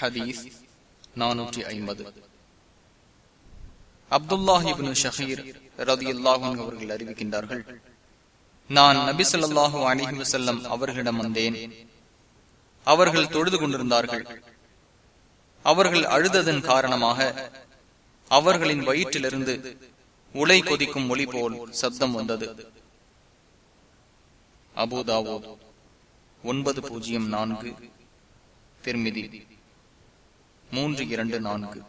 ஹதீஸ் நானூற்றி ஐம்பது. அப்துல்லாஹிபின் ஷஹீர் ரதி அல்லாஹன் அவர்கள் அறிவிக்கின்றார்கள் நான் நபி சொல்லாஹு அலிஹி வசல்லம் அவர்களிடம் வந்தேன். அவர்கள் தொழுது கொண்டிருந்தார்கள். அவர்கள் அழுததன் காரணமாக அவர்களின் வயிற்றிலிருந்து உலை கொதிக்கும் ஒளி போல் சப்தம் வந்தது. அபுதாவோ ஒன்பது பூஜ்ஜியம் நான்கு திருமிதி. மூன்று இரண்டு நான்கு.